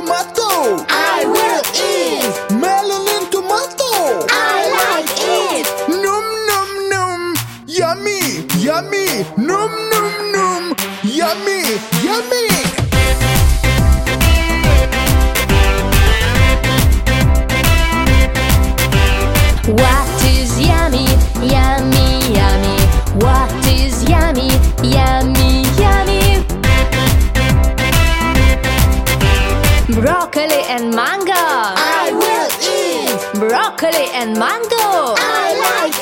tomato. I will eat. Melon and tomato. I like it. Num num num. Yummy, yummy. Num num num. Yummy, yummy. broccoli and mango. I like